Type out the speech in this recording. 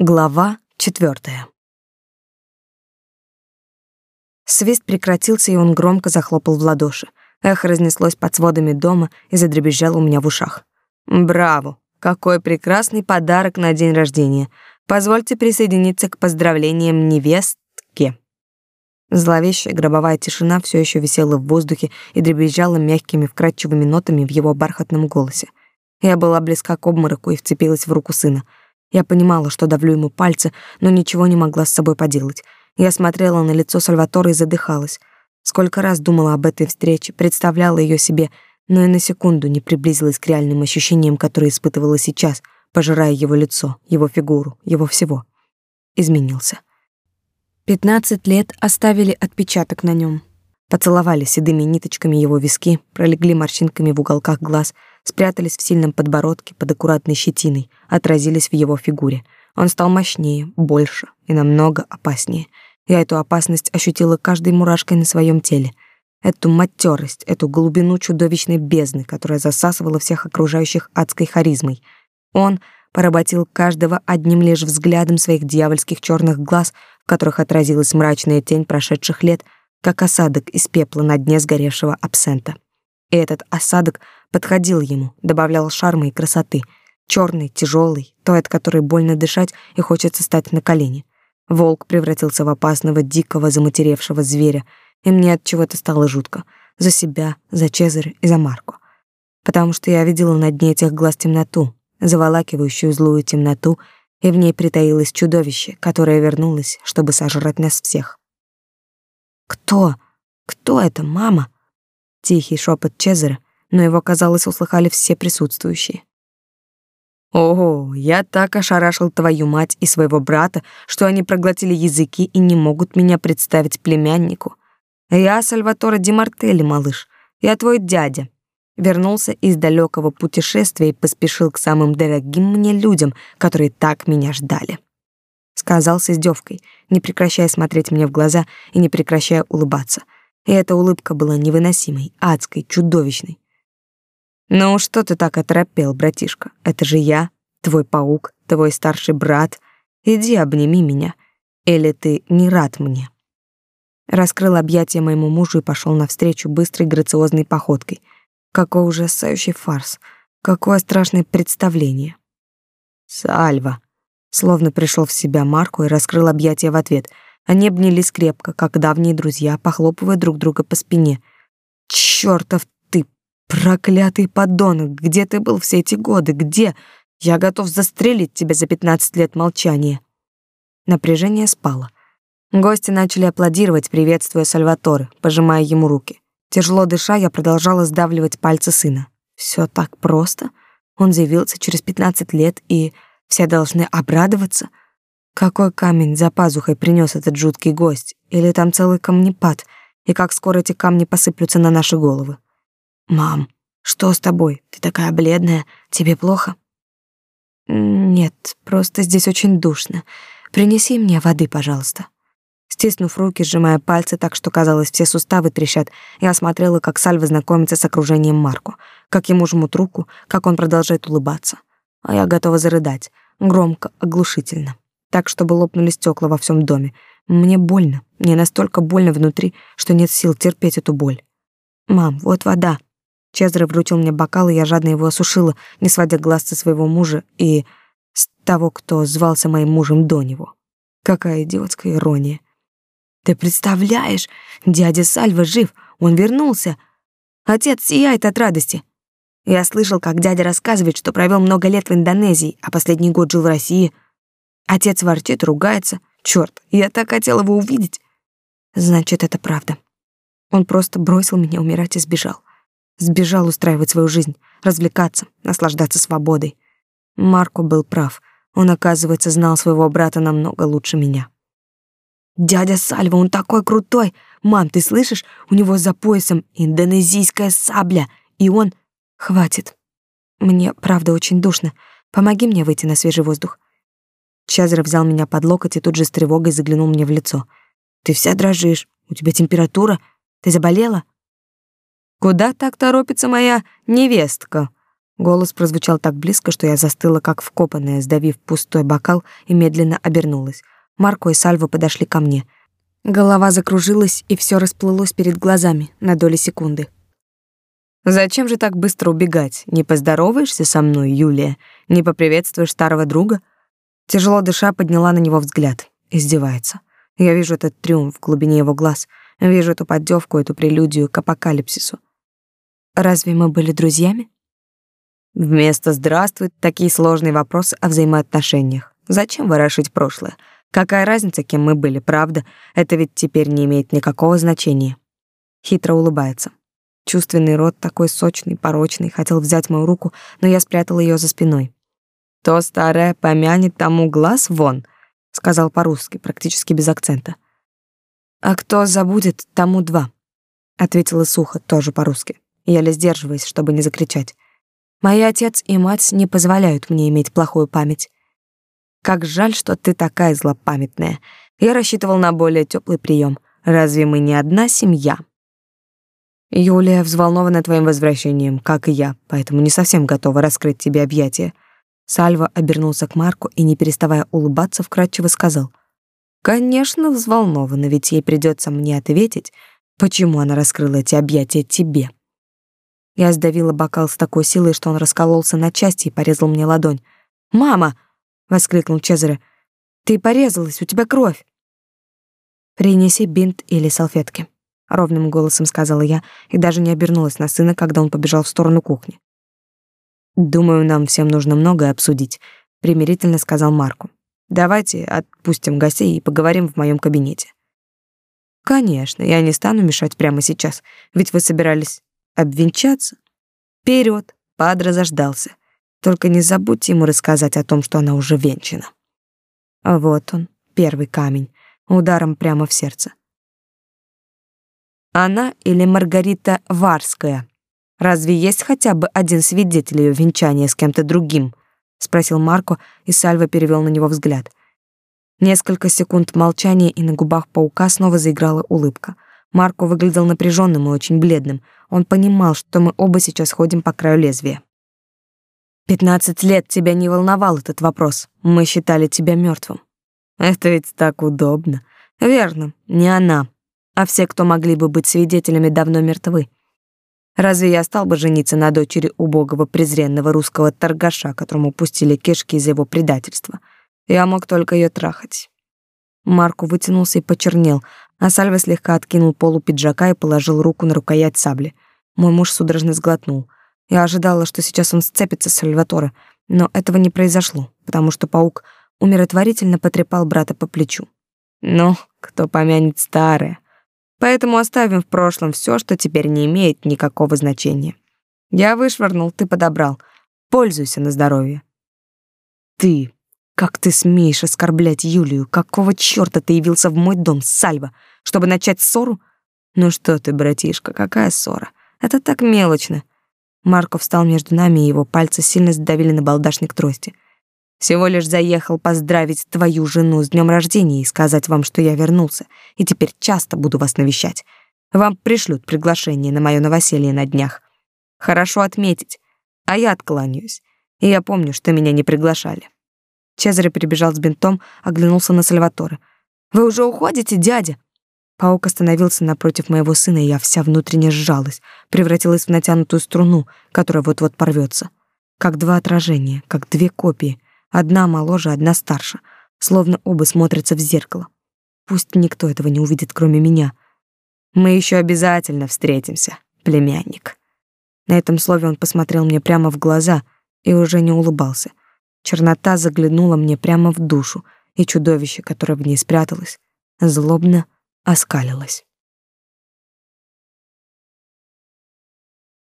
Глава четвертая. Свист прекратился, и он громко захлопал в ладоши. Эхо разнеслось под сводами дома и задребезжало у меня в ушах. «Браво! Какой прекрасный подарок на день рождения! Позвольте присоединиться к поздравлениям невестке!» Зловещая гробовая тишина все еще висела в воздухе и дребезжала мягкими вкрадчивыми нотами в его бархатном голосе. Я была близка к обмороку и вцепилась в руку сына — я понимала, что давлю ему пальцы, но ничего не могла с собой поделать. Я смотрела на лицо Сальватора и задыхалась. Сколько раз думала об этой встрече, представляла ее себе, но и на секунду не приблизилась к реальным ощущениям, которые испытывала сейчас, пожирая его лицо, его фигуру, его всего. Изменился. Пятнадцать лет оставили отпечаток на нем. Поцеловали седыми ниточками его виски, пролегли морщинками в уголках глаз, спрятались в сильном подбородке под аккуратной щетиной, отразились в его фигуре. Он стал мощнее, больше и намного опаснее. Я эту опасность ощутила каждой мурашкой на своем теле. Эту матерость, эту глубину чудовищной бездны, которая засасывала всех окружающих адской харизмой. Он поработил каждого одним лишь взглядом своих дьявольских черных глаз, в которых отразилась мрачная тень прошедших лет, как осадок из пепла на дне сгоревшего абсента. И этот осадок подходил ему, добавлял шарма и красоты. Черный, тяжелый, той, от которой больно дышать и хочется стать на колени. Волк превратился в опасного, дикого, заматеревшего зверя, и мне от чего-то стало жутко. За себя, за Чезаря и за Марку. Потому что я видела на дне этих глаз темноту, заволакивающую злую темноту, и в ней притаилось чудовище, которое вернулось, чтобы сожрать нас всех. «Кто? Кто это, мама?» Тихий шепот Чезаре, но его, казалось, услыхали все присутствующие. «Ого, я так ошарашил твою мать и своего брата, что они проглотили языки и не могут меня представить племяннику. Я Сальваторе Ди Мартелли, малыш, я твой дядя». Вернулся из далекого путешествия и поспешил к самым дорогим мне людям, которые так меня ждали. Сказал с издевкой, не прекращая смотреть мне в глаза и не прекращая улыбаться — и эта улыбка была невыносимой, адской, чудовищной. «Ну что ты так оторопел, братишка? Это же я, твой паук, твой старший брат. Иди обними меня. Или ты не рад мне?» Раскрыл объятия моему мужу и пошел навстречу быстрой грациозной походкой. Какой ужасающий фарс, какое страшное представление. «Сальва!» Словно пришел в себя Марко и раскрыл объятия в ответ — они обнялись крепко, как давние друзья, похлопывая друг друга по спине. «Чёртов ты, проклятый подонок! Где ты был все эти годы? Где? Я готов застрелить тебя за пятнадцать лет молчания!» Напряжение спало. Гости начали аплодировать, приветствуя Сальваторе, пожимая ему руки. Тяжело дыша, я продолжала сдавливать пальцы сына. Все так просто. Он заявился через пятнадцать лет, и все должны обрадоваться — какой камень за пазухой принес этот жуткий гость? Или там целый камнепад? И как скоро эти камни посыплются на наши головы? Мам, что с тобой? Ты такая бледная. Тебе плохо? Нет, просто здесь очень душно. Принеси мне воды, пожалуйста. Стиснув руки, сжимая пальцы так, что казалось, все суставы трещат, я смотрела, как Сальва знакомится с окружением Марко, как ему жмут руку, как он продолжает улыбаться. А я готова зарыдать, громко, оглушительно так, чтобы лопнули стекла во всем доме. Мне больно, мне настолько больно внутри, что нет сил терпеть эту боль. «Мам, вот вода». Чезаре вручил мне бокал, и я жадно его осушила, не сводя глаз со своего мужа и с того, кто звался моим мужем до него. Какая идиотская ирония. «Ты представляешь, дядя Сальва жив, он вернулся. Отец сияет от радости. Я слышал, как дядя рассказывает, что провел много лет в Индонезии, а последний год жил в России — Отец ворчит, ругается. Черт, я так хотела его увидеть. Значит, это правда. Он просто бросил меня умирать и сбежал. Сбежал устраивать свою жизнь, развлекаться, наслаждаться свободой. Марко был прав. Он, оказывается, знал своего брата намного лучше меня. Дядя Сальва, он такой крутой. Мам, ты слышишь? У него за поясом индонезийская сабля, и он Хватит. Мне правда очень душно. Помоги мне выйти на свежий воздух. Чазер взял меня под локоть и тут же с тревогой заглянул мне в лицо. «Ты вся дрожишь. У тебя температура? Ты заболела?» «Куда так торопится моя невестка?» Голос прозвучал так близко, что я застыла, как вкопанная, сдавив пустой бокал и медленно обернулась. Марко и Сальво подошли ко мне. Голова закружилась, и все расплылось перед глазами на доли секунды. «Зачем же так быстро убегать? Не поздороваешься со мной, Юлия? Не поприветствуешь старого друга?» Тяжело дыша, подняла на него взгляд. Издевается. Я вижу этот триумф в глубине его глаз, вижу эту поддевку, эту прелюдию к апокалипсису. «Разве мы были друзьями?» Вместо «здравствуй» такие сложные вопросы о взаимоотношениях. Зачем ворошить прошлое? Какая разница, кем мы были, правда? Это ведь теперь не имеет никакого значения. Хитро улыбается. Чувственный рот такой сочный, порочный, хотел взять мою руку, но я спрятала ее за спиной. «То старое помянет тому глаз вон», — сказал по-русски, практически без акцента. «А кто забудет, тому два», — ответила сухо, тоже по-русски, еле сдерживаясь, чтобы не закричать. Мои отец и мать не позволяют мне иметь плохую память. Как жаль, что ты такая злопамятная. Я рассчитывал на более теплый прием. Разве мы не одна семья? Юлия взволнована твоим возвращением, как и я, поэтому не совсем готова раскрыть тебе объятия. Сальва обернулся к Марку и, не переставая улыбаться, вкратчиво сказал: "Конечно, взволнована, ведь ей придется мне ответить, почему она раскрыла эти объятия тебе". Я сдавила бокал с такой силой, что он раскололся на части и порезал мне ладонь. «Мама!» — воскликнул Чезаре. «Ты порезалась, у тебя кровь!» «Принеси бинт или салфетки», — ровным голосом сказала я и даже не обернулась на сына, когда он побежал в сторону кухни. «Думаю, нам всем нужно многое обсудить», — примирительно сказал Марку. «Давайте отпустим гостей и поговорим в моем кабинете». «Конечно, я не стану мешать прямо сейчас, ведь вы собирались обвенчаться? Вперед, падре заждался. Только не забудьте ему рассказать о том, что она уже венчана. Вот он, первый камень, ударом прямо в сердце. Она или Маргарита Варская? Разве есть хотя бы один свидетель ее венчания с кем-то другим? спросил Марко, и Сальва перевел на него взгляд. Несколько секунд молчания, и на губах паука снова заиграла улыбка. Марко выглядел напряженным и очень бледным. Он понимал, что мы оба сейчас ходим по краю лезвия. «Пятнадцать лет тебя не волновал этот вопрос. Мы считали тебя мертвым. Это ведь так удобно. Верно, не она, а все, кто могли бы быть свидетелями, давно мертвы. Разве я стал бы жениться на дочери убогого презренного русского торгаша, которому пустили кишки из-за его предательства? Я мог только ее трахать. Марку вытянулся и почернел, а Сальва слегка откинул полу пиджака и положил руку на рукоять сабли. Мой муж судорожно сглотнул. Я ожидала, что сейчас он сцепится с Сальваторе, но этого не произошло, потому что паук умиротворительно потрепал брата по плечу. «Ну, кто помянет старое? Поэтому оставим в прошлом все, что теперь не имеет никакого значения. Я вышвырнул, ты подобрал. Пользуйся на здоровье». «Ты как ты смеешь оскорблять Юлию? Какого чёрта ты явился в мой дом, Сальва, чтобы начать ссору? Ну что ты, братишка, какая ссора? Это так мелочно. Марко встал между нами, и его пальцы сильно сдавили на балдашник трости. Всего лишь заехал поздравить твою жену с днем рождения и сказать вам, что я вернулся, и теперь часто буду вас навещать. Вам пришлют приглашение на мое новоселье на днях. Хорошо отметить, а я откланяюсь. И я помню, что меня не приглашали. Чезаре прибежал с бинтом, оглянулся на Сальваторе. «Вы уже уходите, дядя?» Паук остановился напротив моего сына, и я вся внутренне сжалась, превратилась в натянутую струну, которая вот-вот порвется. Как два отражения, как две копии. Одна моложе, одна старше. Словно оба смотрятся в зеркало. Пусть никто этого не увидит, кроме меня. Мы еще обязательно встретимся, племянник. На этом слове он посмотрел мне прямо в глаза и уже не улыбался. Чернота заглянула мне прямо в душу, и чудовище, которое в ней спряталось, злобно оскалилось.